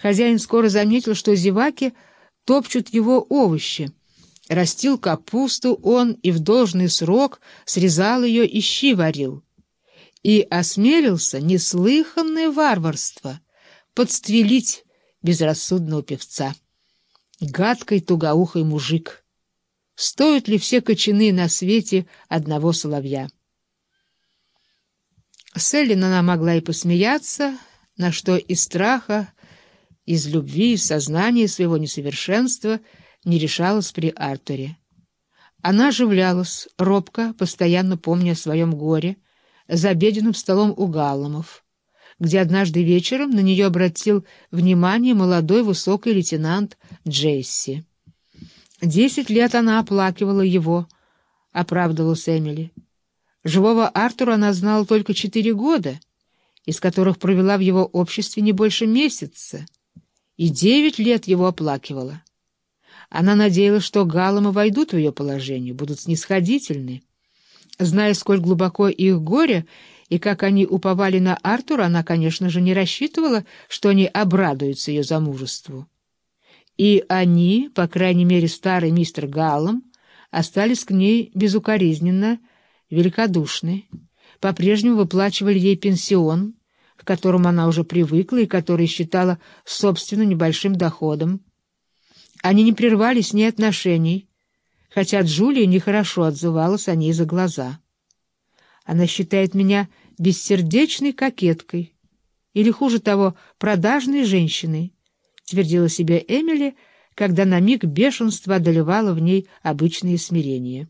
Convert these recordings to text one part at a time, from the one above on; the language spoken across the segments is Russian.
Хозяин скоро заметил, что зеваки топчут его овощи. Растил капусту он и в должный срок срезал ее и щи варил. И осмелился неслыханное варварство подстрелить безрассудного певца. Гадкой тугоухой мужик. Стоят ли все кочаны на свете одного соловья? Селлин она могла и посмеяться, на что из страха, из любви, из сознания своего несовершенства не решалась при Артуре. Она оживлялась, робко, постоянно помня о своем горе, за обеденным столом у Галломов, где однажды вечером на нее обратил внимание молодой высокий лейтенант Джесси. Десять лет она оплакивала его, — оправдывалась Эмили. Живого Артура она знала только четыре года, из которых провела в его обществе не больше месяца, и девять лет его оплакивала. Она надеялась, что Галломы войдут в ее положение, будут снисходительны. Зная, сколь глубоко их горе и как они уповали на Артура, она, конечно же, не рассчитывала, что они обрадуются ее замужеству. И они, по крайней мере, старый мистер Галлом, остались к ней безукоризненно, великодушны, по-прежнему выплачивали ей пенсион, к которому она уже привыкла и который считала собственно небольшим доходом. Они не прервали ней отношений, хотя Джулия нехорошо отзывалась о ней за глаза. Она считает меня бессердечной кокеткой или, хуже того, продажной женщиной, твердила себе Эмили, когда на миг бешенство одолевало в ней обычное смирение.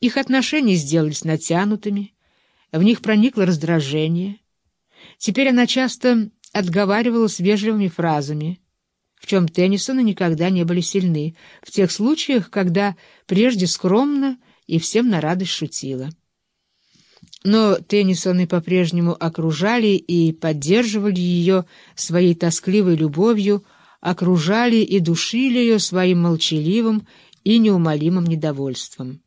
Их отношения сделались натянутыми, в них проникло раздражение. Теперь она часто отговаривалась вежливыми фразами, в чем Теннисоны никогда не были сильны, в тех случаях, когда прежде скромно и всем на радость шутила. Но Теннисоны по-прежнему окружали и поддерживали ее своей тоскливой любовью, окружали и душили ее своим молчаливым и неумолимым недовольством.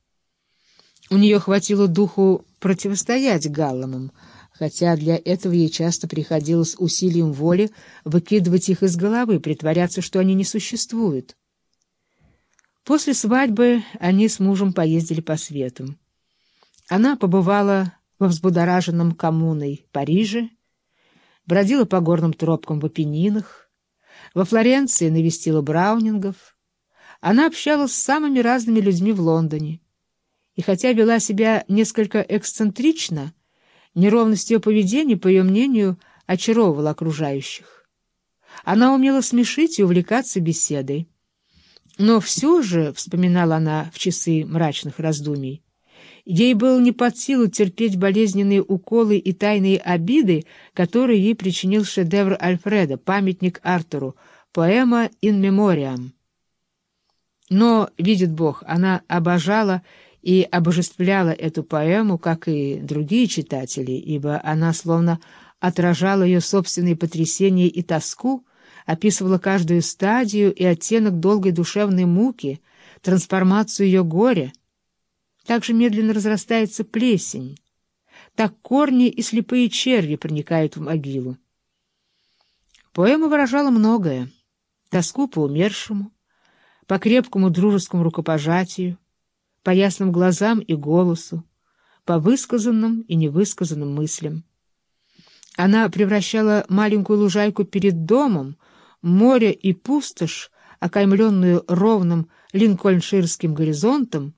У нее хватило духу противостоять Галламам, хотя для этого ей часто приходилось усилием воли выкидывать их из головы, притворяться, что они не существуют. После свадьбы они с мужем поездили по свету. Она побывала во взбудораженном коммуной Париже, бродила по горным тропкам в Апеннинах, во Флоренции навестила Браунингов. Она общалась с самыми разными людьми в Лондоне, и хотя вела себя несколько эксцентрично, неровность ее поведения, по ее мнению, очаровывала окружающих. Она умела смешить и увлекаться беседой. Но все же, — вспоминала она в часы мрачных раздумий, — ей было не под силу терпеть болезненные уколы и тайные обиды, которые ей причинил шедевр Альфреда, памятник Артуру, поэма «In Memoriam». Но, видит Бог, она обожала и обожествляла эту поэму, как и другие читатели, ибо она словно отражала ее собственные потрясения и тоску, описывала каждую стадию и оттенок долгой душевной муки, трансформацию ее горя. Так же медленно разрастается плесень, так корни и слепые черви проникают в могилу. Поэма выражала многое — тоску по умершему, по крепкому дружескому рукопожатию, по ясным глазам и голосу, по высказанным и невысказанным мыслям. Она превращала маленькую лужайку перед домом, море и пустошь, окаймленную ровным линкольнширским горизонтом,